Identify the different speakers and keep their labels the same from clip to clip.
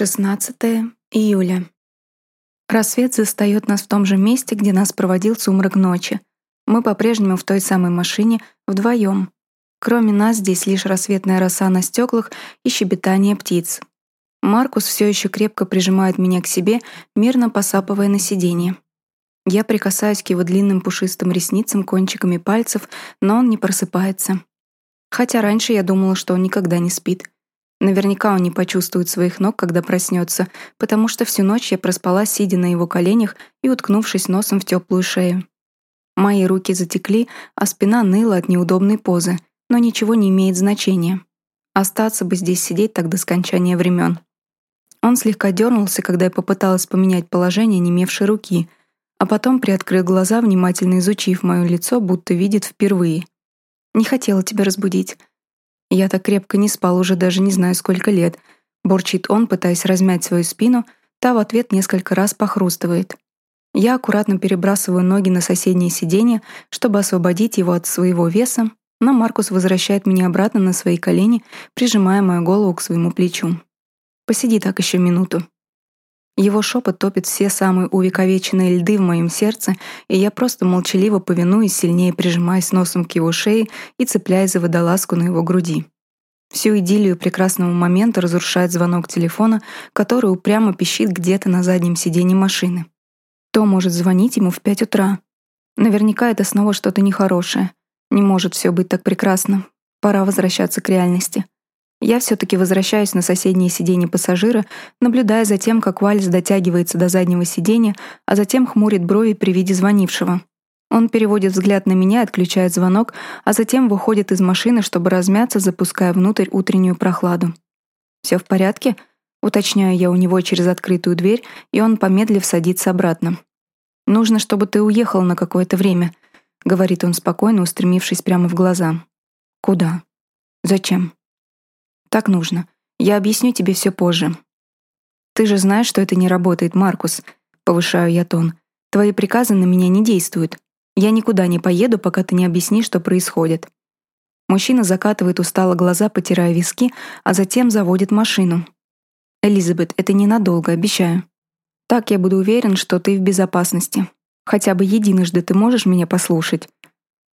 Speaker 1: 16 июля. Рассвет застаёт нас в том же месте, где нас проводил сумрак ночи. Мы по-прежнему в той самой машине, вдвоем. Кроме нас здесь лишь рассветная роса на стеклах и щебетание птиц. Маркус все еще крепко прижимает меня к себе, мирно посапывая на сиденье. Я прикасаюсь к его длинным пушистым ресницам кончиками пальцев, но он не просыпается. Хотя раньше я думала, что он никогда не спит. Наверняка он не почувствует своих ног, когда проснется, потому что всю ночь я проспала, сидя на его коленях и уткнувшись носом в теплую шею. Мои руки затекли, а спина ныла от неудобной позы, но ничего не имеет значения. Остаться бы здесь сидеть так до скончания времен. Он слегка дернулся, когда я попыталась поменять положение немевшей руки, а потом приоткрыл глаза, внимательно изучив мое лицо, будто видит впервые. «Не хотела тебя разбудить», я так крепко не спал уже даже не знаю сколько лет. Борчит он, пытаясь размять свою спину, та в ответ несколько раз похрустывает. Я аккуратно перебрасываю ноги на соседнее сиденье, чтобы освободить его от своего веса, но Маркус возвращает меня обратно на свои колени, прижимая мою голову к своему плечу. «Посиди так еще минуту», его шепот топит все самые увековеченные льды в моем сердце, и я просто молчаливо повинуюсь, сильнее прижимаясь носом к его шее и цепляясь за водолазку на его груди. Всю идиллию прекрасного момента разрушает звонок телефона, который упрямо пищит где-то на заднем сиденье машины. Кто может звонить ему в пять утра? Наверняка это снова что-то нехорошее. Не может все быть так прекрасно. Пора возвращаться к реальности. Я все-таки возвращаюсь на соседнее сиденье пассажира, наблюдая за тем, как Вальс дотягивается до заднего сиденья, а затем хмурит брови при виде звонившего. Он переводит взгляд на меня, отключает звонок, а затем выходит из машины, чтобы размяться, запуская внутрь утреннюю прохладу. Все в порядке?» — уточняю я у него через открытую дверь, и он, помедлив, садится обратно. «Нужно, чтобы ты уехал на какое-то время», — говорит он спокойно, устремившись прямо в глаза. «Куда? Зачем?» Так нужно. Я объясню тебе все позже. Ты же знаешь, что это не работает, Маркус. Повышаю я тон. Твои приказы на меня не действуют. Я никуда не поеду, пока ты не объяснишь, что происходит. Мужчина закатывает устало глаза, потирая виски, а затем заводит машину. Элизабет, это ненадолго, обещаю. Так я буду уверен, что ты в безопасности. Хотя бы единожды ты можешь меня послушать.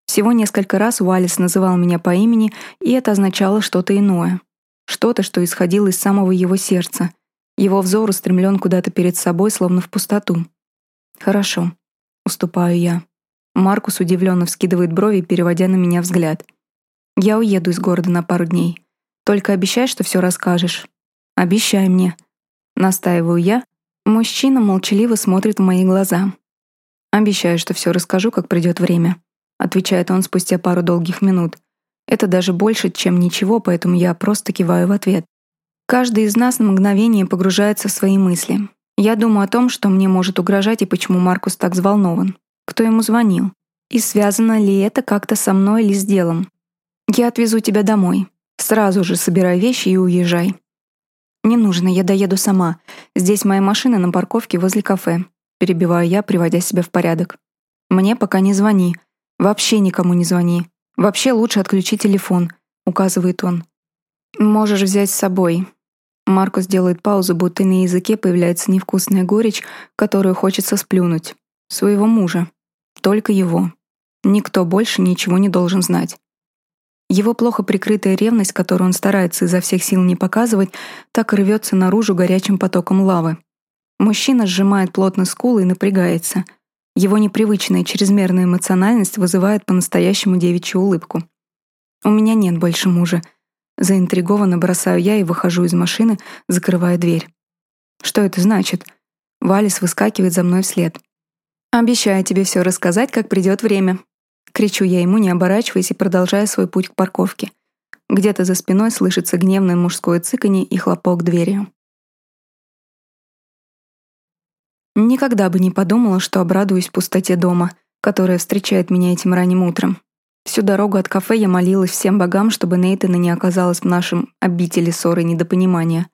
Speaker 1: Всего несколько раз Уаллес называл меня по имени, и это означало что-то иное. Что-то, что исходило из самого его сердца. Его взор устремлен куда-то перед собой, словно в пустоту. «Хорошо», — уступаю я. Маркус удивленно вскидывает брови, переводя на меня взгляд. «Я уеду из города на пару дней. Только обещай, что все расскажешь». «Обещай мне». Настаиваю я. Мужчина молчаливо смотрит в мои глаза. «Обещаю, что все расскажу, как придет время», — отвечает он спустя пару долгих минут. Это даже больше, чем ничего, поэтому я просто киваю в ответ. Каждый из нас на мгновение погружается в свои мысли. Я думаю о том, что мне может угрожать и почему Маркус так взволнован. Кто ему звонил? И связано ли это как-то со мной или с делом? Я отвезу тебя домой. Сразу же собирай вещи и уезжай. Не нужно, я доеду сама. Здесь моя машина на парковке возле кафе. Перебиваю я, приводя себя в порядок. Мне пока не звони. Вообще никому не звони. «Вообще лучше отключить телефон», — указывает он. «Можешь взять с собой». Маркус делает паузу, будто на языке появляется невкусная горечь, которую хочется сплюнуть. Своего мужа. Только его. Никто больше ничего не должен знать. Его плохо прикрытая ревность, которую он старается изо всех сил не показывать, так рвется наружу горячим потоком лавы. Мужчина сжимает плотно скулы и напрягается — его непривычная чрезмерная эмоциональность вызывает по-настоящему девичью улыбку. «У меня нет больше мужа». Заинтригованно бросаю я и выхожу из машины, закрывая дверь. «Что это значит?» Валис выскакивает за мной вслед. «Обещаю тебе все рассказать, как придет время». Кричу я ему, не оборачиваясь и продолжая свой путь к парковке. Где-то за спиной слышится гневное мужское цыканье и хлопок дверью. Никогда бы не подумала, что обрадуюсь пустоте дома, которая встречает меня этим ранним утром. Всю дорогу от кафе я молилась всем богам, чтобы Нейтана не оказалась в нашем обители ссоры и недопонимания.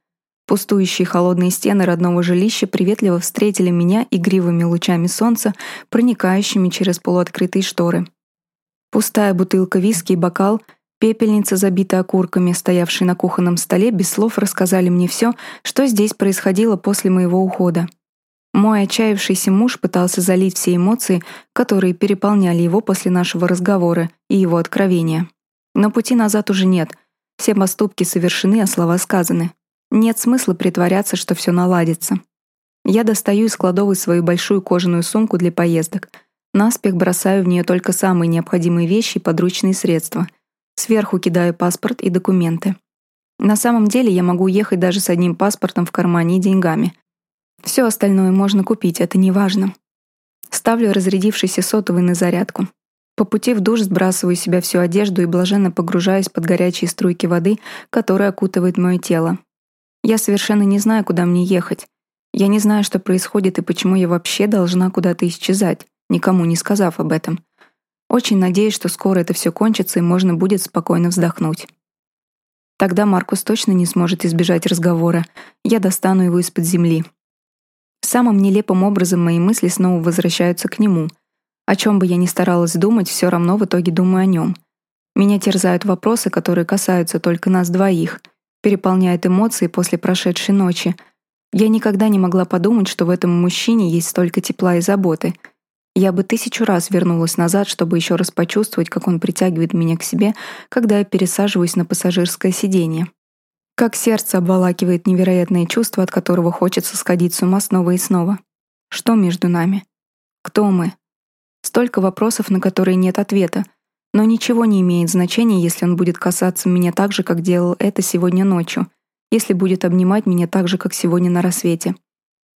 Speaker 1: Пустующие холодные стены родного жилища приветливо встретили меня игривыми лучами солнца, проникающими через полуоткрытые шторы. Пустая бутылка виски и бокал Пепельница, забитая окурками, стоявшие на кухонном столе, без слов рассказали мне все, что здесь происходило после моего ухода. Мой отчаявшийся муж пытался залить все эмоции, которые переполняли его после нашего разговора и его откровения. Но пути назад уже нет. Все поступки совершены, а слова сказаны. Нет смысла притворяться, что все наладится. Я достаю из кладовой свою большую кожаную сумку для поездок. Наспех бросаю в нее только самые необходимые вещи и подручные средства. Сверху кидаю паспорт и документы. На самом деле я могу уехать даже с одним паспортом в кармане и деньгами. Все остальное можно купить, это не важно. Ставлю разрядившийся сотовый на зарядку. По пути в душ сбрасываю с себя всю одежду и блаженно погружаюсь под горячие струйки воды, которые окутывают мое тело. Я совершенно не знаю, куда мне ехать. Я не знаю, что происходит и почему я вообще должна куда-то исчезать, никому не сказав об этом. Очень надеюсь, что скоро это все кончится и можно будет спокойно вздохнуть. Тогда Маркус точно не сможет избежать разговора. Я достану его из-под земли. Самым нелепым образом мои мысли снова возвращаются к нему. О чем бы я ни старалась думать, все равно в итоге думаю о нем. Меня терзают вопросы, которые касаются только нас двоих, переполняют эмоции после прошедшей ночи. Я никогда не могла подумать, что в этом мужчине есть столько тепла и заботы. Я бы тысячу раз вернулась назад, чтобы еще раз почувствовать, как он притягивает меня к себе, когда я пересаживаюсь на пассажирское сиденье. Как сердце обволакивает невероятное чувство, от которого хочется сходить с ума снова и снова. Что между нами? Кто мы? Столько вопросов, на которые нет ответа. Но ничего не имеет значения, если он будет касаться меня так же, как делал это сегодня ночью, если будет обнимать меня так же, как сегодня на рассвете.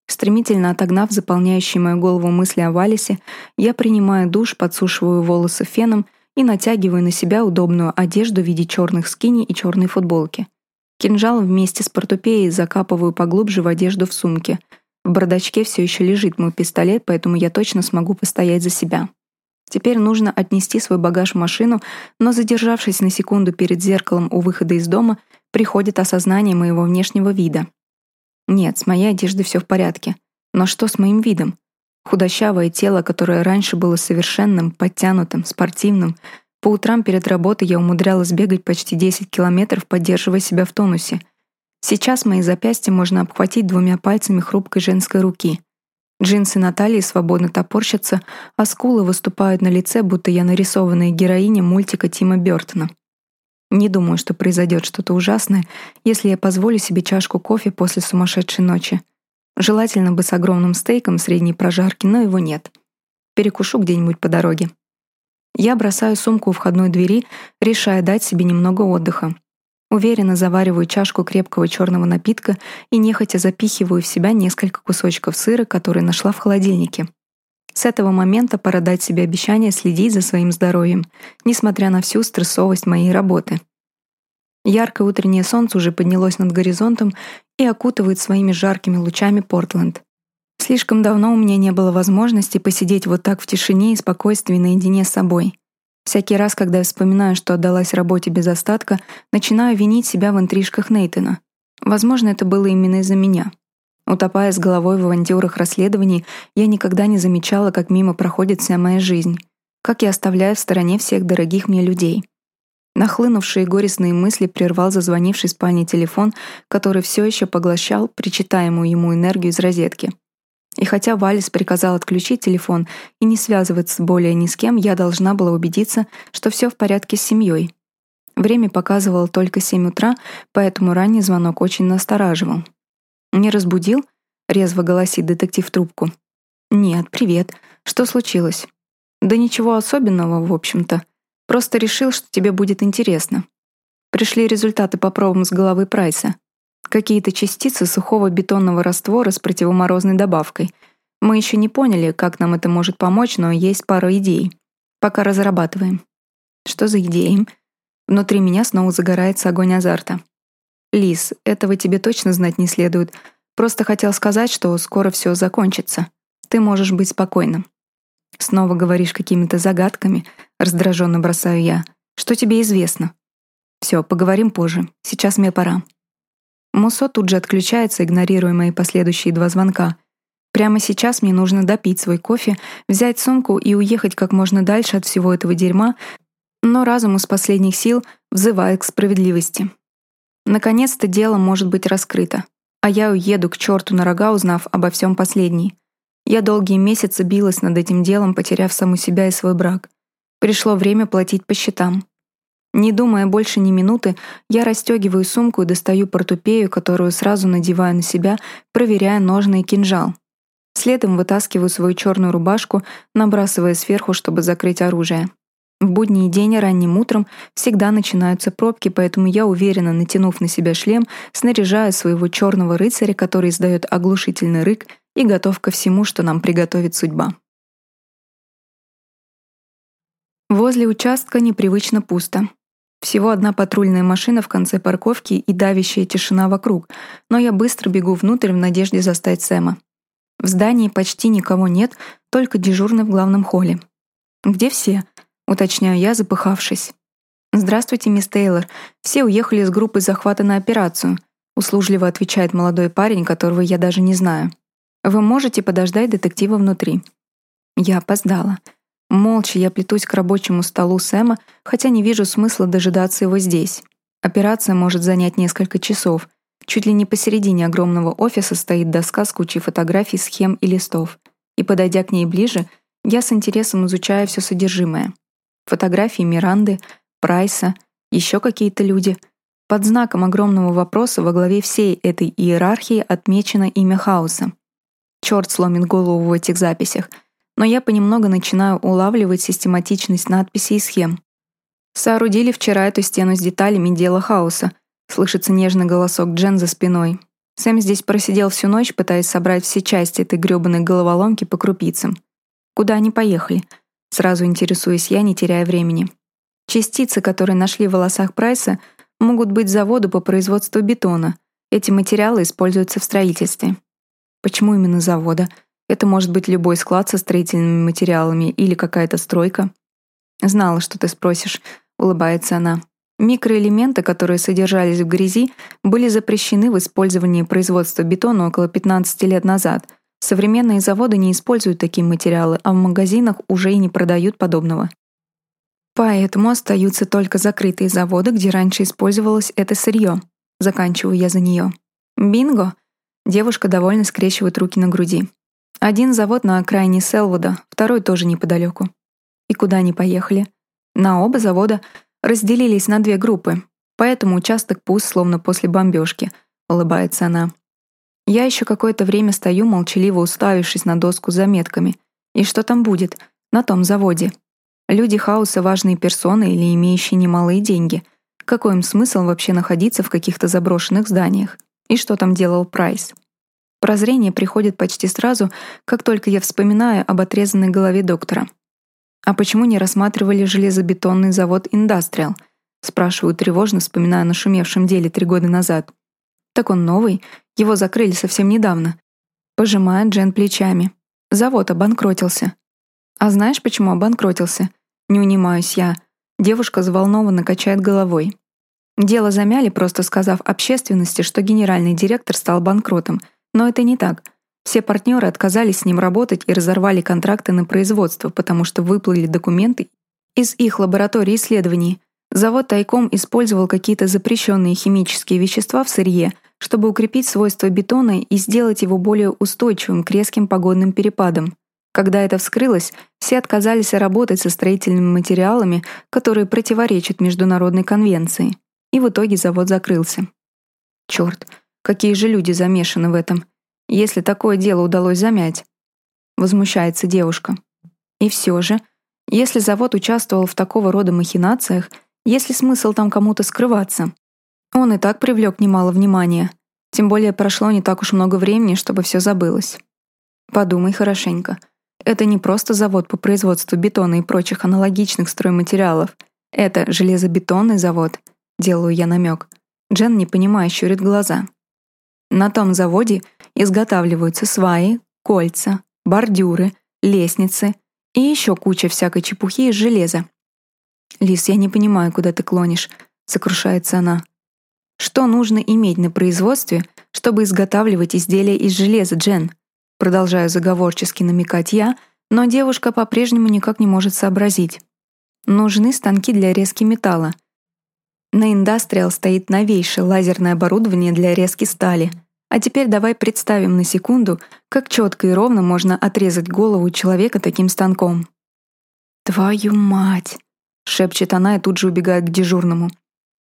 Speaker 1: Стремительно отогнав заполняющие мою голову мысли о Валисе, я принимаю душ, подсушиваю волосы феном и натягиваю на себя удобную одежду в виде черных скини и черной футболки. Кинжал вместе с портупеей закапываю поглубже в одежду в сумке. В бардачке все еще лежит мой пистолет, поэтому я точно смогу постоять за себя. Теперь нужно отнести свой багаж в машину, но, задержавшись на секунду перед зеркалом у выхода из дома, приходит осознание моего внешнего вида. Нет, с моей одеждой все в порядке. Но что с моим видом? Худощавое тело, которое раньше было совершенным, подтянутым, спортивным, по утрам перед работой я умудрялась бегать почти 10 километров, поддерживая себя в тонусе. Сейчас мои запястья можно обхватить двумя пальцами хрупкой женской руки. Джинсы на талии свободно топорщатся, а скулы выступают на лице, будто я нарисованная героиня мультика Тима Бёртона. Не думаю, что произойдет что-то ужасное, если я позволю себе чашку кофе после сумасшедшей ночи. Желательно бы с огромным стейком средней прожарки, но его нет. Перекушу где-нибудь по дороге. Я бросаю сумку у входной двери, решая дать себе немного отдыха. Уверенно завариваю чашку крепкого черного напитка и нехотя запихиваю в себя несколько кусочков сыра, которые нашла в холодильнике. С этого момента пора дать себе обещание следить за своим здоровьем, несмотря на всю стрессовость моей работы. Яркое утреннее солнце уже поднялось над горизонтом и окутывает своими жаркими лучами Портленд. Слишком давно у меня не было возможности посидеть вот так в тишине и спокойствии наедине с собой. Всякий раз, когда я вспоминаю, что отдалась работе без остатка, начинаю винить себя в интрижках Нейтона. Возможно, это было именно из-за меня. Утопая с головой в авантюрах расследований, я никогда не замечала, как мимо проходит вся моя жизнь, как я оставляю в стороне всех дорогих мне людей. Нахлынувшие горестные мысли прервал зазвонивший в спальне телефон, который все еще поглощал причитаемую ему энергию из розетки. И хотя Валис приказал отключить телефон и не связываться более ни с кем, я должна была убедиться, что все в порядке с семьей. Время показывало только 7 утра, поэтому ранний звонок очень настораживал. «Не разбудил?» — резво голосит детектив трубку. «Нет, привет. Что случилось?» «Да ничего особенного, в общем-то. Просто решил, что тебе будет интересно. Пришли результаты по пробам с головы Прайса. Какие-то частицы сухого бетонного раствора с противоморозной добавкой. Мы еще не поняли, как нам это может помочь, но есть пара идей. Пока разрабатываем. Что за идеи? Внутри меня снова загорается огонь азарта. Лис, этого тебе точно знать не следует. Просто хотел сказать, что скоро все закончится. Ты можешь быть спокойным. Снова говоришь какими-то загадками, раздраженно бросаю я. Что тебе известно? Все, поговорим позже. Сейчас мне пора. Мусо тут же отключается, игнорируя мои последующие два звонка. Прямо сейчас мне нужно допить свой кофе, взять сумку и уехать как можно дальше от всего этого дерьма, Но разум из последних сил взывает к справедливости. Наконец-то дело может быть раскрыто, а я уеду к черту на рога, узнав обо всем последней. Я долгие месяцы билась над этим делом, потеряв саму себя и свой брак. Пришло время платить по счетам. Не думая больше ни минуты, я расстегиваю сумку и достаю портупею, которую сразу надеваю на себя, проверяя ножны кинжал. Следом вытаскиваю свою черную рубашку, набрасывая сверху, чтобы закрыть оружие. В будний день ранним утром всегда начинаются пробки, поэтому я уверенно, натянув на себя шлем, снаряжаю своего черного рыцаря, который издает оглушительный рык и готов ко всему, что нам приготовит судьба. Возле участка непривычно пусто. Всего одна патрульная машина в конце парковки и давящая тишина вокруг, но я быстро бегу внутрь в надежде застать Сэма. В здании почти никого нет, только дежурный в главном холле. «Где все?» — уточняю я, запыхавшись. «Здравствуйте, мисс Тейлор. Все уехали с группы захвата на операцию», — услужливо отвечает молодой парень, которого я даже не знаю. «Вы можете подождать детектива внутри». Я опоздала. Молча я плетусь к рабочему столу Сэма, хотя не вижу смысла дожидаться его здесь. Операция может занять несколько часов. Чуть ли не посередине огромного офиса стоит доска с кучей фотографий, схем и листов. И, подойдя к ней ближе, я с интересом изучаю все содержимое. Фотографии Миранды, Прайса, еще какие-то люди. Под знаком огромного вопроса во главе всей этой иерархии отмечено имя Хауса. Черт сломит голову в этих записях — но я понемногу начинаю улавливать систематичность надписей и схем. Соорудили вчера эту стену с деталями дела хаоса. Слышится нежный голосок Джен за спиной. Сэм здесь просидел всю ночь, пытаясь собрать все части этой грёбаной головоломки по крупицам. Куда они поехали? Сразу интересуюсь я, не теряя времени. Частицы, которые нашли в волосах Прайса, могут быть заводу по производству бетона. Эти материалы используются в строительстве. Почему именно завода? Это может быть любой склад со строительными материалами или какая-то стройка. «Знала, что ты спросишь», — улыбается она. Микроэлементы, которые содержались в грязи, были запрещены в использовании производства бетона около 15 лет назад. Современные заводы не используют такие материалы, а в магазинах уже и не продают подобного. Поэтому остаются только закрытые заводы, где раньше использовалось это сырье. Заканчиваю я за нее. Бинго! Девушка довольно скрещивает руки на груди. Один завод на окраине Селвуда, второй тоже неподалеку. И куда они поехали? На оба завода разделились на две группы, поэтому участок пуст, словно после бомбежки, улыбается она. Я еще какое-то время стою, молчаливо уставившись на доску с заметками. И что там будет? На том заводе. Люди хаоса — важные персоны или имеющие немалые деньги. Какой им смысл вообще находиться в каких-то заброшенных зданиях? И что там делал Прайс? Прозрение приходит почти сразу, как только я вспоминаю об отрезанной голове доктора. «А почему не рассматривали железобетонный завод «Индастриал»?» Спрашиваю тревожно, вспоминая о нашумевшем деле три года назад. «Так он новый, его закрыли совсем недавно». Пожимает Джен плечами. «Завод обанкротился». «А знаешь, почему обанкротился?» Не унимаюсь я. Девушка взволнованно качает головой. Дело замяли, просто сказав общественности, что генеральный директор стал банкротом — но это не так. Все партнеры отказались с ним работать и разорвали контракты на производство, потому что выплыли документы из их лаборатории исследований. Завод тайком использовал какие-то запрещенные химические вещества в сырье, чтобы укрепить свойства бетона и сделать его более устойчивым к резким погодным перепадам. Когда это вскрылось, все отказались работать со строительными материалами, которые противоречат международной конвенции. И в итоге завод закрылся. Черт, Какие же люди замешаны в этом, если такое дело удалось замять? Возмущается девушка. И все же, если завод участвовал в такого рода махинациях, есть ли смысл там кому-то скрываться? Он и так привлек немало внимания. Тем более прошло не так уж много времени, чтобы все забылось. Подумай хорошенько. Это не просто завод по производству бетона и прочих аналогичных стройматериалов. Это железобетонный завод. Делаю я намек. Джен, не понимая, щурит глаза. На том заводе изготавливаются сваи, кольца, бордюры, лестницы и еще куча всякой чепухи из железа. «Лис, я не понимаю, куда ты клонишь», — сокрушается она. «Что нужно иметь на производстве, чтобы изготавливать изделия из железа, Джен?» Продолжаю заговорчески намекать я, но девушка по-прежнему никак не может сообразить. Нужны станки для резки металла. На Индастриал стоит новейшее лазерное оборудование для резки стали. А теперь давай представим на секунду, как четко и ровно можно отрезать голову человека таким станком. «Твою мать!» — шепчет она и тут же убегает к дежурному.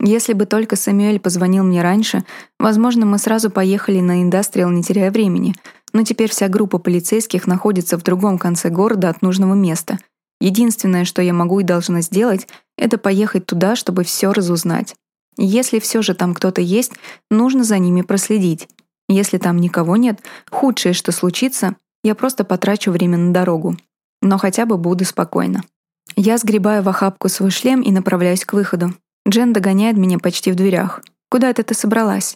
Speaker 1: Если бы только Самюэль позвонил мне раньше, возможно, мы сразу поехали на индастриал, не теряя времени, но теперь вся группа полицейских находится в другом конце города от нужного места. Единственное, что я могу и должна сделать, это поехать туда, чтобы все разузнать. Если все же там кто-то есть, нужно за ними проследить. Если там никого нет, худшее, что случится, я просто потрачу время на дорогу. Но хотя бы буду спокойна. Я сгребаю в охапку свой шлем и направляюсь к выходу. Джен догоняет меня почти в дверях. «Куда это ты собралась?»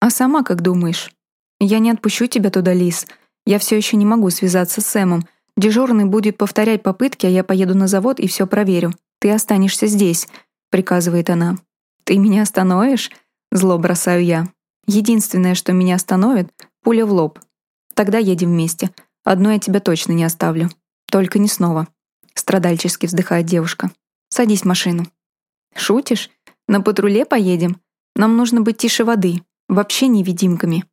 Speaker 1: «А сама как думаешь?» «Я не отпущу тебя туда, Лис. Я все еще не могу связаться с Сэмом. Дежурный будет повторять попытки, а я поеду на завод и все проверю. Ты останешься здесь», — приказывает она. «Ты меня остановишь?» — зло бросаю я. «Единственное, что меня остановит — пуля в лоб. Тогда едем вместе. Одну я тебя точно не оставлю. Только не снова». Страдальчески вздыхает девушка. «Садись в машину». «Шутишь? На патруле поедем? Нам нужно быть тише воды, вообще невидимками.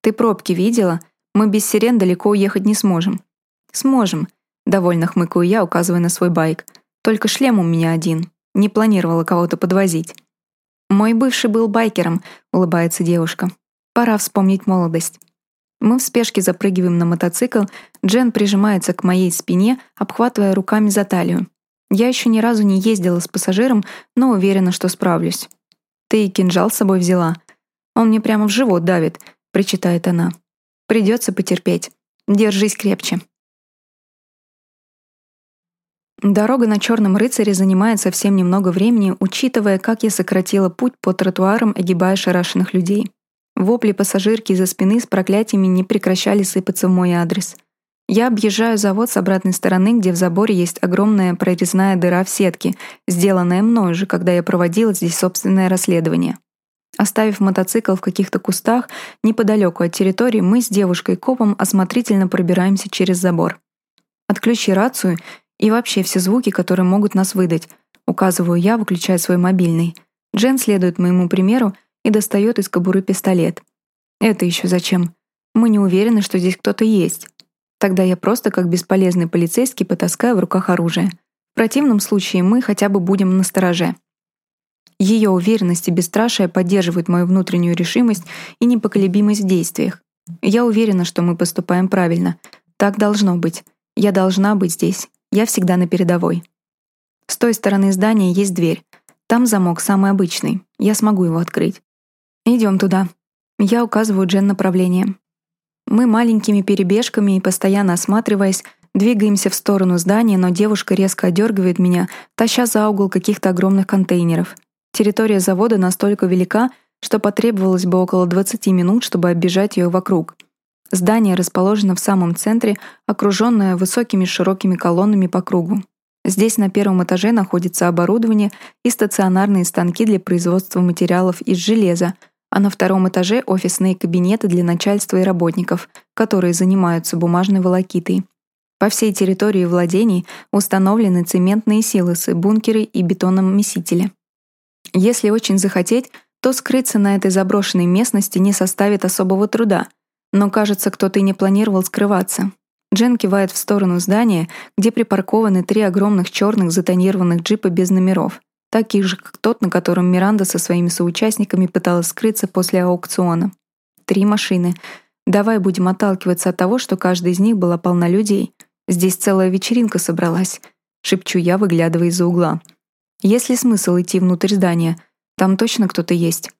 Speaker 1: Ты пробки видела? Мы без сирен далеко уехать не сможем». «Сможем», — довольно хмыкаю я, указывая на свой байк. «Только шлем у меня один. Не планировала кого-то подвозить». «Мой бывший был байкером», — улыбается девушка. «Пора вспомнить молодость». Мы в спешке запрыгиваем на мотоцикл, Джен прижимается к моей спине, обхватывая руками за талию. Я еще ни разу не ездила с пассажиром, но уверена, что справлюсь. Ты и кинжал с собой взяла. Он мне прямо в живот давит, причитает она. Придется потерпеть. Держись крепче. Дорога на Черном рыцаре занимает совсем немного времени, учитывая, как я сократила путь по тротуарам, огибая шарашенных людей. Вопли пассажирки из-за спины с проклятиями не прекращали сыпаться в мой адрес — я объезжаю завод с обратной стороны, где в заборе есть огромная прорезная дыра в сетке, сделанная мною же, когда я проводила здесь собственное расследование. Оставив мотоцикл в каких-то кустах, неподалеку от территории, мы с девушкой-копом осмотрительно пробираемся через забор. Отключи рацию и вообще все звуки, которые могут нас выдать, указываю я, выключая свой мобильный. Джен следует моему примеру и достает из кобуры пистолет. Это еще зачем? Мы не уверены, что здесь кто-то есть. Тогда я просто как бесполезный полицейский потаскаю в руках оружие. В противном случае мы хотя бы будем на стороже. Ее уверенность и бесстрашие поддерживают мою внутреннюю решимость и непоколебимость в действиях. Я уверена, что мы поступаем правильно. Так должно быть. Я должна быть здесь. Я всегда на передовой. С той стороны здания есть дверь. Там замок самый обычный. Я смогу его открыть. Идем туда. Я указываю Джен направление. Мы маленькими перебежками и постоянно осматриваясь, двигаемся в сторону здания, но девушка резко одергивает меня, таща за угол каких-то огромных контейнеров. Территория завода настолько велика, что потребовалось бы около 20 минут, чтобы оббежать ее вокруг. Здание расположено в самом центре, окруженное высокими широкими колоннами по кругу. Здесь на первом этаже находится оборудование и стационарные станки для производства материалов из железа — а на втором этаже офисные кабинеты для начальства и работников, которые занимаются бумажной волокитой. По всей территории владений установлены цементные силосы, бункеры и бетономесители. Если очень захотеть, то скрыться на этой заброшенной местности не составит особого труда, но, кажется, кто-то и не планировал скрываться. Джен кивает в сторону здания, где припаркованы три огромных черных затонированных джипа без номеров — таких же, как тот, на котором Миранда со своими соучастниками пыталась скрыться после аукциона. Три машины. Давай будем отталкиваться от того, что каждая из них была полна людей. Здесь целая вечеринка собралась. Шепчу я, выглядывая из-за угла. Есть ли смысл идти внутрь здания? Там точно кто-то есть.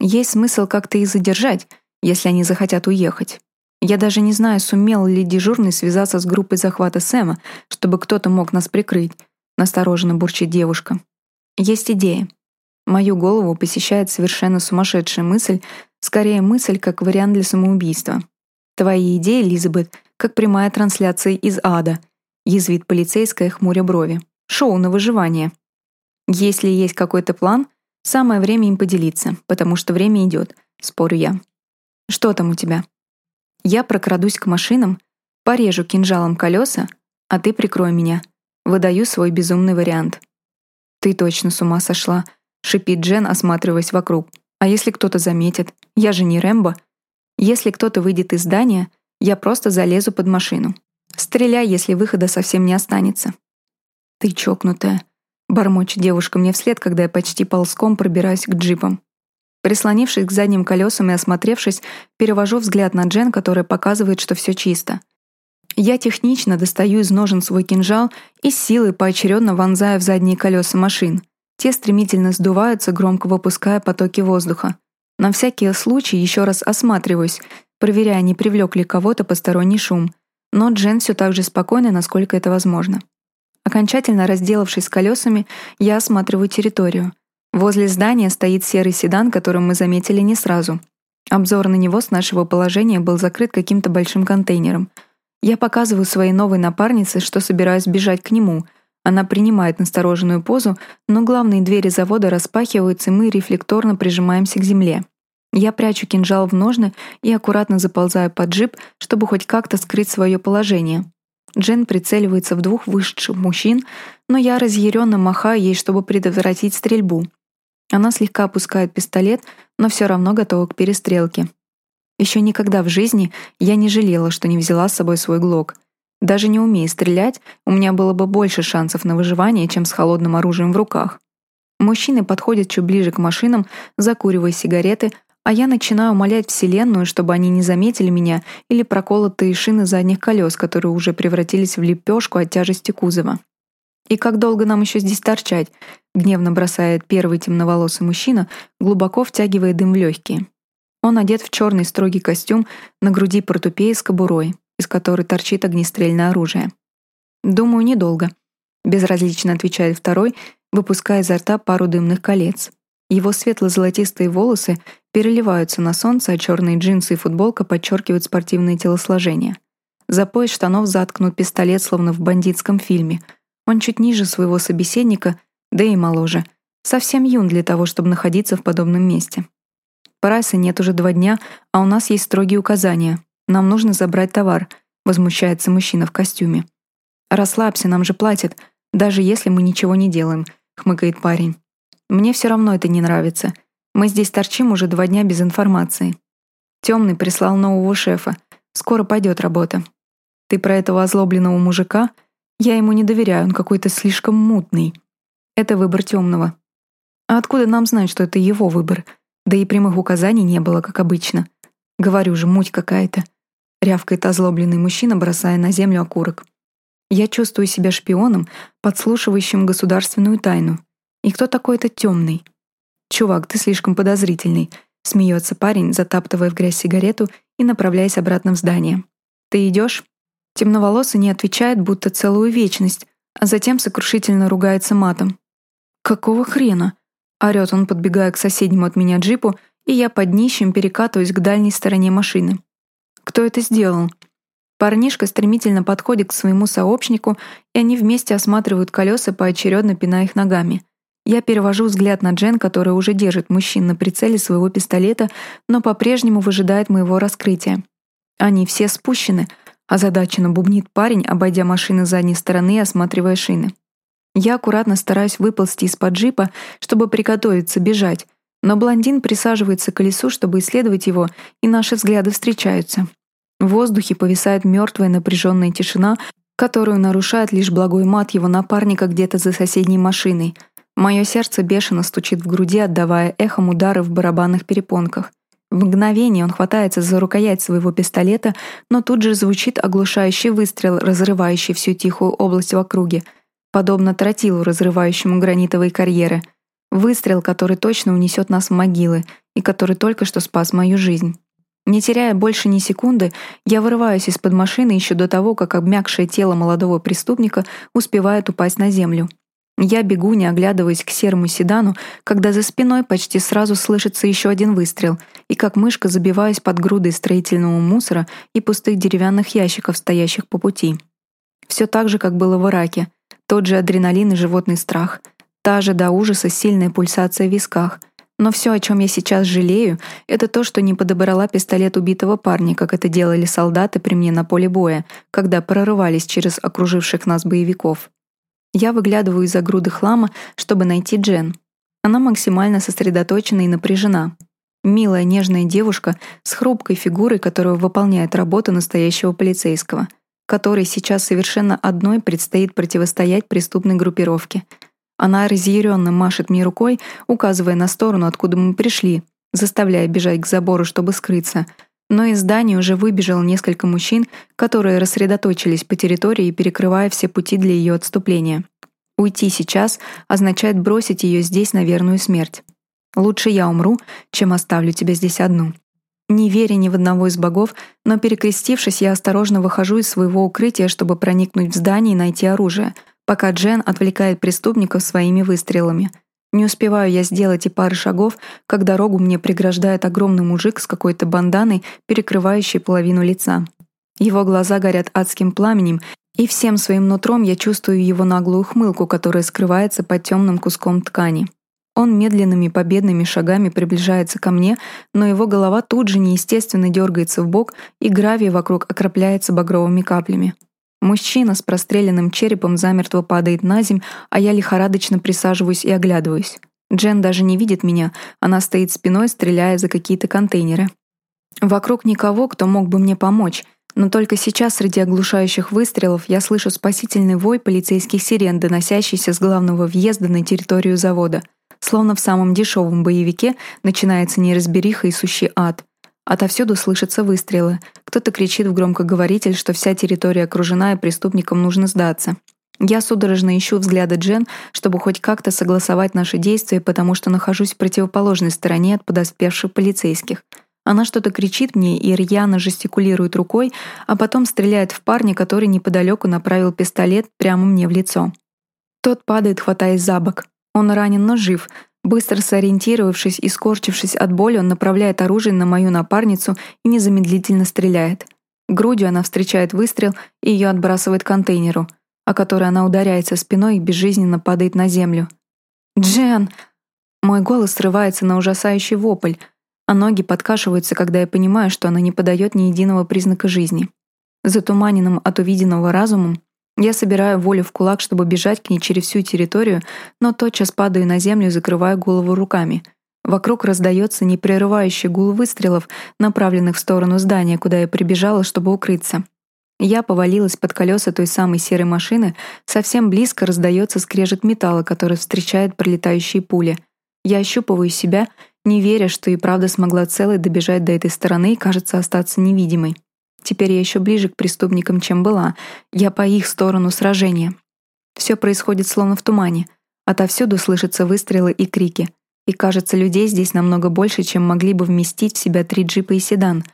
Speaker 1: Есть смысл как-то их задержать, если они захотят уехать. Я даже не знаю, сумел ли дежурный связаться с группой захвата Сэма, чтобы кто-то мог нас прикрыть. Настороженно бурчит девушка. Есть идея. Мою голову посещает совершенно сумасшедшая мысль, скорее мысль как вариант для самоубийства. Твои идеи, Элизабет, как прямая трансляция из ада. Язвит полицейская, хмуря брови. Шоу на выживание. Если есть какой-то план, самое время им поделиться, потому что время идет, спорю я. Что там у тебя? Я прокрадусь к машинам, порежу кинжалом колеса, а ты прикрой меня. Выдаю свой безумный вариант. «Ты точно с ума сошла», — шипит Джен, осматриваясь вокруг. «А если кто-то заметит? Я же не Рэмбо. Если кто-то выйдет из здания, я просто залезу под машину. Стреляй, если выхода совсем не останется». «Ты чокнутая», — бормочет девушка мне вслед, когда я почти ползком пробираюсь к джипам. Прислонившись к задним колесам и осмотревшись, перевожу взгляд на Джен, которая показывает, что все чисто. Я технично достаю из ножен свой кинжал и силой поочередно вонзаю в задние колеса машин. Те стремительно сдуваются, громко выпуская потоки воздуха. На всякий случай еще раз осматриваюсь, проверяя, не привлек ли кого-то посторонний шум. Но Джен все так же спокойна, насколько это возможно. Окончательно разделавшись с колесами, я осматриваю территорию. Возле здания стоит серый седан, который мы заметили не сразу. Обзор на него с нашего положения был закрыт каким-то большим контейнером. Я показываю своей новой напарнице, что собираюсь бежать к нему. Она принимает настороженную позу, но главные двери завода распахиваются, и мы рефлекторно прижимаемся к земле. Я прячу кинжал в ножны и аккуратно заползаю под джип, чтобы хоть как-то скрыть свое положение. Джен прицеливается в двух вышедших мужчин, но я разъяренно махаю ей, чтобы предотвратить стрельбу. Она слегка опускает пистолет, но все равно готова к перестрелке. Еще никогда в жизни я не жалела, что не взяла с собой свой глок. Даже не умея стрелять, у меня было бы больше шансов на выживание, чем с холодным оружием в руках. Мужчины подходят чуть ближе к машинам, закуривая сигареты, а я начинаю умолять Вселенную, чтобы они не заметили меня или проколотые шины задних колес, которые уже превратились в лепешку от тяжести кузова. «И как долго нам еще здесь торчать?» — гневно бросает первый темноволосый мужчина, глубоко втягивая дым в легкие. Он одет в черный строгий костюм, на груди портупея с кобурой, из которой торчит огнестрельное оружие. «Думаю, недолго», — безразлично отвечает второй, выпуская изо рта пару дымных колец. Его светло-золотистые волосы переливаются на солнце, а черные джинсы и футболка подчеркивают спортивное телосложение. За пояс штанов заткнут пистолет, словно в бандитском фильме. Он чуть ниже своего собеседника, да и моложе. Совсем юн для того, чтобы находиться в подобном месте. Прайса нет уже два дня, а у нас есть строгие указания. Нам нужно забрать товар», — возмущается мужчина в костюме. «Расслабься, нам же платят, даже если мы ничего не делаем», — хмыкает парень. Мне все равно это не нравится. Мы здесь торчим уже два дня без информации. Темный прислал нового шефа. Скоро пойдет работа. Ты про этого озлобленного мужика? Я ему не доверяю, он какой-то слишком мутный. Это выбор темного. А откуда нам знать, что это его выбор? Да и прямых указаний не было, как обычно. Говорю же, муть какая-то. Рявкает озлобленный мужчина, бросая на землю окурок. Я чувствую себя шпионом, подслушивающим государственную тайну. И кто такой этот темный? Чувак, ты слишком подозрительный, смеется парень, затаптывая в грязь сигарету и направляясь обратно в здание. Ты идешь? Темноволосый не отвечает, будто целую вечность, а затем сокрушительно ругается матом. «Какого хрена?» — орёт он, подбегая к соседнему от меня джипу, и я под днищем перекатываюсь к дальней стороне машины. «Кто это сделал?» Парнишка стремительно подходит к своему сообщнику, и они вместе осматривают колеса, поочередно пиная их ногами. Я перевожу взгляд на Джен, которая уже держит мужчин на прицеле своего пистолета, но по-прежнему выжидает моего раскрытия. Они все спущены, озадаченно бубнит парень, обойдя машины задней стороны и осматривая шины. Я аккуратно стараюсь выползти из-под джипа, чтобы приготовиться бежать, но блондин присаживается к колесу, чтобы исследовать его, и наши взгляды встречаются. В воздухе повисает мертвая напряженная тишина, которую нарушает лишь благой мат его напарника где-то за соседней машиной — Мое сердце бешено стучит в груди, отдавая эхом удары в барабанных перепонках. В мгновение он хватается за рукоять своего пистолета, но тут же звучит оглушающий выстрел, разрывающий всю тихую область в округе, подобно тротилу, разрывающему гранитовые карьеры. Выстрел, который точно унесет нас в могилы и который только что спас мою жизнь. Не теряя больше ни секунды, я вырываюсь из-под машины еще до того, как обмякшее тело молодого преступника успевает упасть на землю. Я бегу, не оглядываясь к серому седану, когда за спиной почти сразу слышится еще один выстрел, и как мышка забиваюсь под грудой строительного мусора и пустых деревянных ящиков, стоящих по пути. Все так же, как было в Ираке. Тот же адреналин и животный страх. Та же до ужаса сильная пульсация в висках. Но все, о чем я сейчас жалею, это то, что не подобрала пистолет убитого парня, как это делали солдаты при мне на поле боя, когда прорывались через окруживших нас боевиков. Я выглядываю из-за груды хлама, чтобы найти Джен. Она максимально сосредоточена и напряжена. Милая, нежная девушка с хрупкой фигурой, которая выполняет работу настоящего полицейского, которой сейчас совершенно одной предстоит противостоять преступной группировке. Она разъяренно машет мне рукой, указывая на сторону, откуда мы пришли, заставляя бежать к забору, чтобы скрыться. Но из здания уже выбежало несколько мужчин, которые рассредоточились по территории, перекрывая все пути для ее отступления. Уйти сейчас означает бросить ее здесь на верную смерть. Лучше я умру, чем оставлю тебя здесь одну. Не веря ни в одного из богов, но перекрестившись, я осторожно выхожу из своего укрытия, чтобы проникнуть в здание и найти оружие, пока Джен отвлекает преступников своими выстрелами. Не успеваю я сделать и пары шагов, как дорогу мне преграждает огромный мужик с какой-то банданой, перекрывающей половину лица. Его глаза горят адским пламенем, и всем своим нутром я чувствую его наглую хмылку, которая скрывается под темным куском ткани. Он медленными победными шагами приближается ко мне, но его голова тут же неестественно дергается в бок, и гравий вокруг окропляется багровыми каплями. Мужчина с простреленным черепом замертво падает на земь, а я лихорадочно присаживаюсь и оглядываюсь. Джен даже не видит меня, она стоит спиной, стреляя за какие-то контейнеры. Вокруг никого, кто мог бы мне помочь, но только сейчас среди оглушающих выстрелов я слышу спасительный вой полицейских сирен, доносящийся с главного въезда на территорию завода — Словно в самом дешевом боевике начинается неразбериха и сущий ад. Отовсюду слышатся выстрелы. Кто-то кричит в громкоговоритель, что вся территория окружена и преступникам нужно сдаться. Я судорожно ищу взгляда Джен, чтобы хоть как-то согласовать наши действия, потому что нахожусь в противоположной стороне от подоспевших полицейских. Она что-то кричит мне и рьяно жестикулирует рукой, а потом стреляет в парня, который неподалеку направил пистолет прямо мне в лицо. Тот падает, хватаясь за бок. Он ранен, но жив. Быстро сориентировавшись и скорчившись от боли, он направляет оружие на мою напарницу и незамедлительно стреляет. Грудью она встречает выстрел и ее отбрасывает к контейнеру, о который она ударяется спиной и безжизненно падает на землю. «Джен!» Мой голос срывается на ужасающий вопль, а ноги подкашиваются, когда я понимаю, что она не подает ни единого признака жизни. Затуманенным от увиденного разумом, я собираю волю в кулак, чтобы бежать к ней через всю территорию, но тотчас падаю на землю и закрываю голову руками. Вокруг раздается непрерывающий гул выстрелов, направленных в сторону здания, куда я прибежала, чтобы укрыться. Я повалилась под колеса той самой серой машины, совсем близко раздается скрежет металла, который встречает пролетающие пули. Я ощупываю себя, не веря, что и правда смогла целой добежать до этой стороны и, кажется, остаться невидимой. Теперь я еще ближе к преступникам, чем была. Я по их сторону сражения. Все происходит словно в тумане. Отовсюду слышатся выстрелы и крики. И кажется, людей здесь намного больше, чем могли бы вместить в себя три джипа и седан.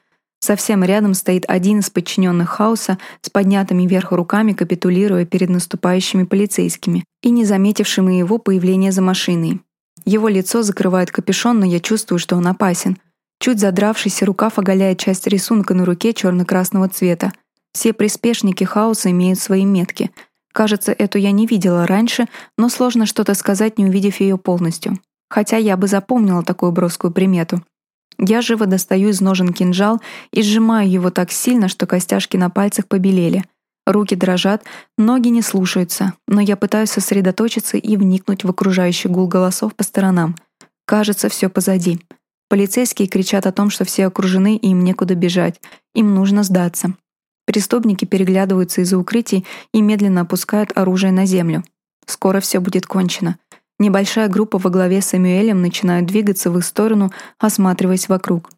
Speaker 1: Совсем рядом стоит один из подчиненных Хауса с поднятыми вверх руками, капитулируя перед наступающими полицейскими и не заметившими его появления за машиной. Его лицо закрывает капюшон, но я чувствую, что он опасен — Чуть задравшийся рукав оголяет часть рисунка на руке черно-красного цвета. Все приспешники хаоса имеют свои метки. Кажется, эту я не видела раньше, но сложно что-то сказать, не увидев ее полностью. Хотя я бы запомнила такую броскую примету. Я живо достаю из ножен кинжал и сжимаю его так сильно, что костяшки на пальцах побелели. Руки дрожат, ноги не слушаются, но я пытаюсь сосредоточиться и вникнуть в окружающий гул голосов по сторонам. Кажется, все позади. Полицейские кричат о том, что все окружены и им некуда бежать. Им нужно сдаться. Преступники переглядываются из-за укрытий и медленно опускают оружие на землю. Скоро все будет кончено. Небольшая группа во главе с Самюэлем начинает двигаться в их сторону, осматриваясь вокруг.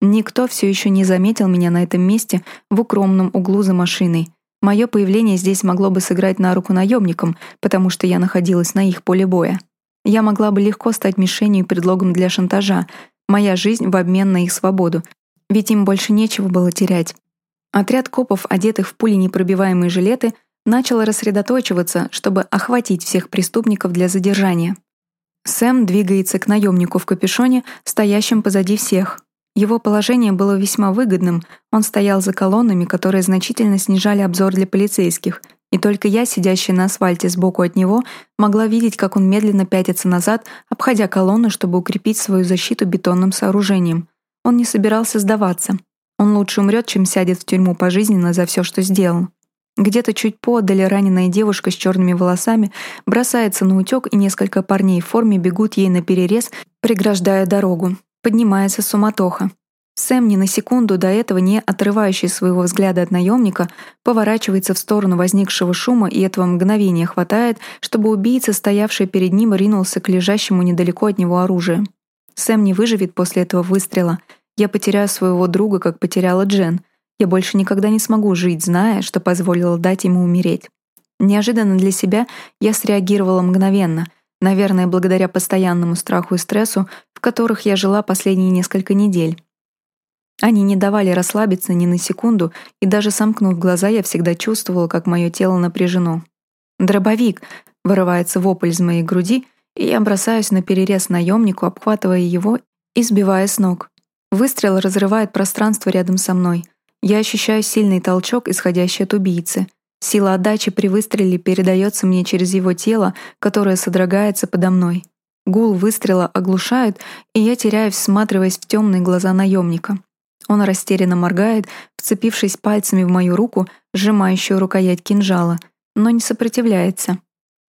Speaker 1: Никто все еще не заметил меня на этом месте в укромном углу за машиной. Мое появление здесь могло бы сыграть на руку наемникам, потому что я находилась на их поле боя. Я могла бы легко стать мишенью и предлогом для шантажа, Моя жизнь в обмен на их свободу. Ведь им больше нечего было терять. Отряд копов, одетых в пуленепробиваемые жилеты, начал рассредоточиваться, чтобы охватить всех преступников для задержания. Сэм двигается к наемнику в капюшоне, стоящим позади всех. Его положение было весьма выгодным, он стоял за колоннами, которые значительно снижали обзор для полицейских — и только я, сидящая на асфальте сбоку от него, могла видеть, как он медленно пятится назад, обходя колонну, чтобы укрепить свою защиту бетонным сооружением. Он не собирался сдаваться. Он лучше умрет, чем сядет в тюрьму пожизненно за все, что сделал. Где-то чуть подали раненая девушка с черными волосами бросается на утек, и несколько парней в форме бегут ей на перерез, преграждая дорогу. Поднимается суматоха. Сэм, ни на секунду до этого не отрывающий своего взгляда от наемника, поворачивается в сторону возникшего шума, и этого мгновения хватает, чтобы убийца, стоявший перед ним, ринулся к лежащему недалеко от него оружию. Сэм не выживет после этого выстрела. Я потеряю своего друга, как потеряла Джен. Я больше никогда не смогу жить, зная, что позволила дать ему умереть. Неожиданно для себя я среагировала мгновенно, наверное, благодаря постоянному страху и стрессу, в которых я жила последние несколько недель. Они не давали расслабиться ни на секунду, и даже сомкнув глаза, я всегда чувствовала, как мое тело напряжено. «Дробовик!» — вырывается вопль из моей груди, и я бросаюсь на перерез наемнику, обхватывая его и сбивая с ног. Выстрел разрывает пространство рядом со мной. Я ощущаю сильный толчок, исходящий от убийцы. Сила отдачи при выстреле передается мне через его тело, которое содрогается подо мной. Гул выстрела оглушает, и я теряюсь, всматриваясь в темные глаза наемника. Он растерянно моргает, вцепившись пальцами в мою руку, сжимающую рукоять кинжала, но не сопротивляется.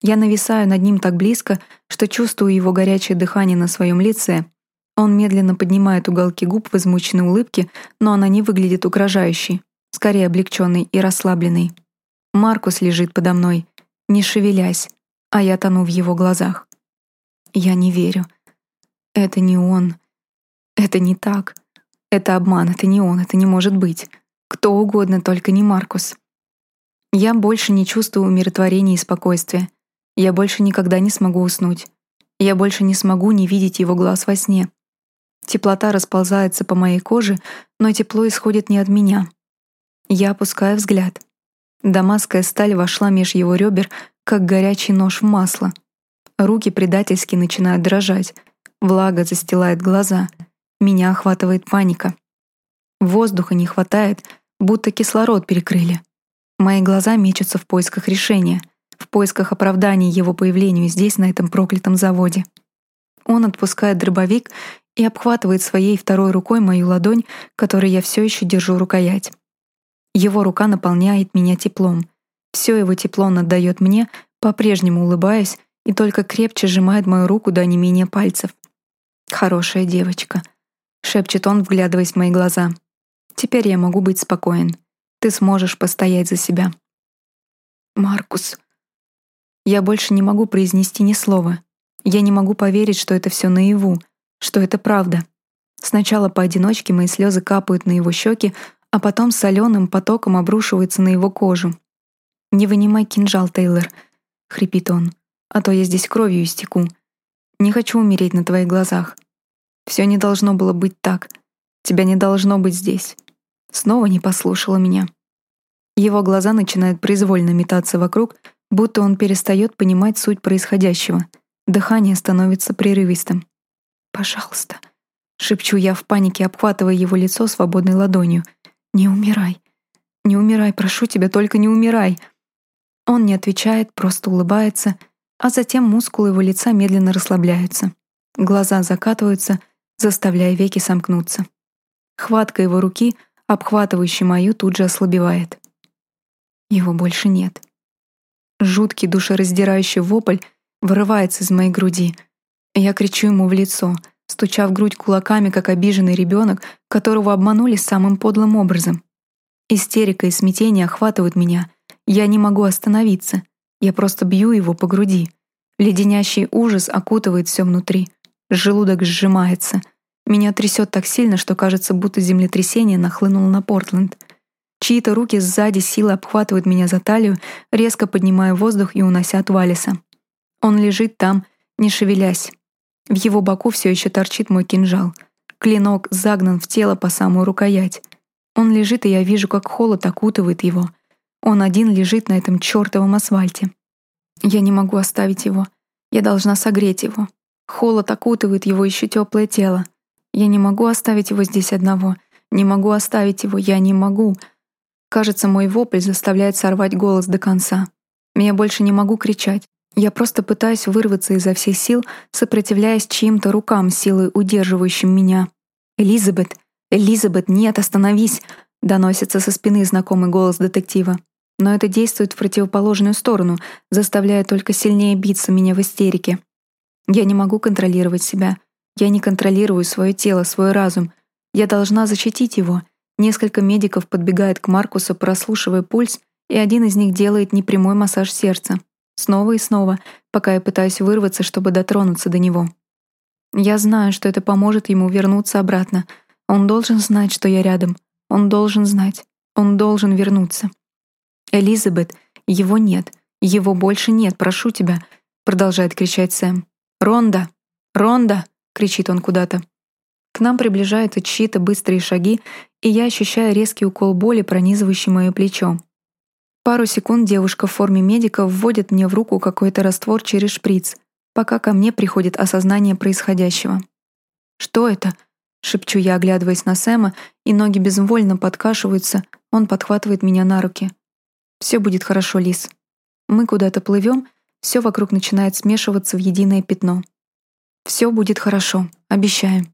Speaker 1: Я нависаю над ним так близко, что чувствую его горячее дыхание на своем лице. Он медленно поднимает уголки губ в измученной улыбке, но она не выглядит угрожающей, скорее облегченной и расслабленной. Маркус лежит подо мной, не шевелясь, а я тону в его глазах. Я не верю. Это не он. Это не так. Это обман, это не он, это не может быть. Кто угодно, только не Маркус. Я больше не чувствую умиротворения и спокойствия. Я больше никогда не смогу уснуть. Я больше не смогу не видеть его глаз во сне. Теплота расползается по моей коже, но тепло исходит не от меня. Я опускаю взгляд. Дамасская сталь вошла меж его ребер, как горячий нож в масло. Руки предательски начинают дрожать. Влага застилает глаза — меня охватывает паника. Воздуха не хватает, будто кислород перекрыли. Мои глаза мечутся в поисках решения, в поисках оправдания его появлению здесь, на этом проклятом заводе. Он отпускает дробовик и обхватывает своей второй рукой мою ладонь, которой я все еще держу рукоять. Его рука наполняет меня теплом. Все его тепло он отдает мне, по-прежнему улыбаясь, и только крепче сжимает мою руку до менее пальцев. Хорошая девочка. — шепчет он, вглядываясь в мои глаза. «Теперь я могу быть спокоен. Ты сможешь постоять за себя». «Маркус...» Я больше не могу произнести ни слова. Я не могу поверить, что это все наяву, что это правда. Сначала поодиночке мои слезы капают на его щеки, а потом соленым потоком обрушиваются на его кожу. «Не вынимай кинжал, Тейлор», — хрипит он, «а то я здесь кровью истеку. Не хочу умереть на твоих глазах. Все не должно было быть так. Тебя не должно быть здесь. Снова не послушала меня. Его глаза начинают произвольно метаться вокруг, будто он перестает понимать суть происходящего. Дыхание становится прерывистым. «Пожалуйста», — шепчу я в панике, обхватывая его лицо свободной ладонью. «Не умирай. Не умирай, прошу тебя, только не умирай». Он не отвечает, просто улыбается, а затем мускулы его лица медленно расслабляются. Глаза закатываются — заставляя веки сомкнуться. Хватка его руки, обхватывающей мою, тут же ослабевает. Его больше нет. Жуткий душераздирающий вопль вырывается из моей груди. Я кричу ему в лицо, стуча в грудь кулаками, как обиженный ребенок, которого обманули самым подлым образом. Истерика и смятение охватывают меня. Я не могу остановиться. Я просто бью его по груди. Леденящий ужас окутывает все внутри. Желудок сжимается. Меня трясет так сильно, что кажется, будто землетрясение нахлынуло на Портленд. Чьи-то руки сзади силой обхватывают меня за талию, резко поднимая воздух и унося от Валиса. Он лежит там, не шевелясь. В его боку все еще торчит мой кинжал. Клинок загнан в тело по самую рукоять. Он лежит, и я вижу, как холод окутывает его. Он один лежит на этом чертовом асфальте. Я не могу оставить его. Я должна согреть его. Холод окутывает его еще теплое тело. Я не могу оставить его здесь одного. Не могу оставить его, я не могу. Кажется, мой вопль заставляет сорвать голос до конца. Я больше не могу кричать. Я просто пытаюсь вырваться изо всех сил, сопротивляясь чьим-то рукам, силой удерживающим меня. «Элизабет! Элизабет, нет, остановись!» — доносится со спины знакомый голос детектива. но это действует в противоположную сторону, заставляя только сильнее биться меня в истерике. Я не могу контролировать себя. Я не контролирую свое тело, свой разум. Я должна защитить его. Несколько медиков подбегает к Маркусу, прослушивая пульс, и один из них делает непрямой массаж сердца. Снова и снова, пока я пытаюсь вырваться, чтобы дотронуться до него. Я знаю, что это поможет ему вернуться обратно. Он должен знать, что я рядом. Он должен знать. Он должен вернуться. «Элизабет, его нет. Его больше нет, прошу тебя», — продолжает кричать Сэм. «Ронда! Ронда!» — кричит он куда-то. К нам приближаются чьи-то быстрые шаги, и я ощущаю резкий укол боли, пронизывающий мое плечо. Пару секунд девушка в форме медика вводит мне в руку какой-то раствор через шприц, пока ко мне приходит осознание происходящего. «Что это?» — шепчу я, оглядываясь на Сэма, и ноги безвольно подкашиваются, он подхватывает меня на руки. Все будет хорошо, Лис. Мы куда-то плывем, все вокруг начинает смешиваться в единое пятно. Все будет хорошо, обещаю.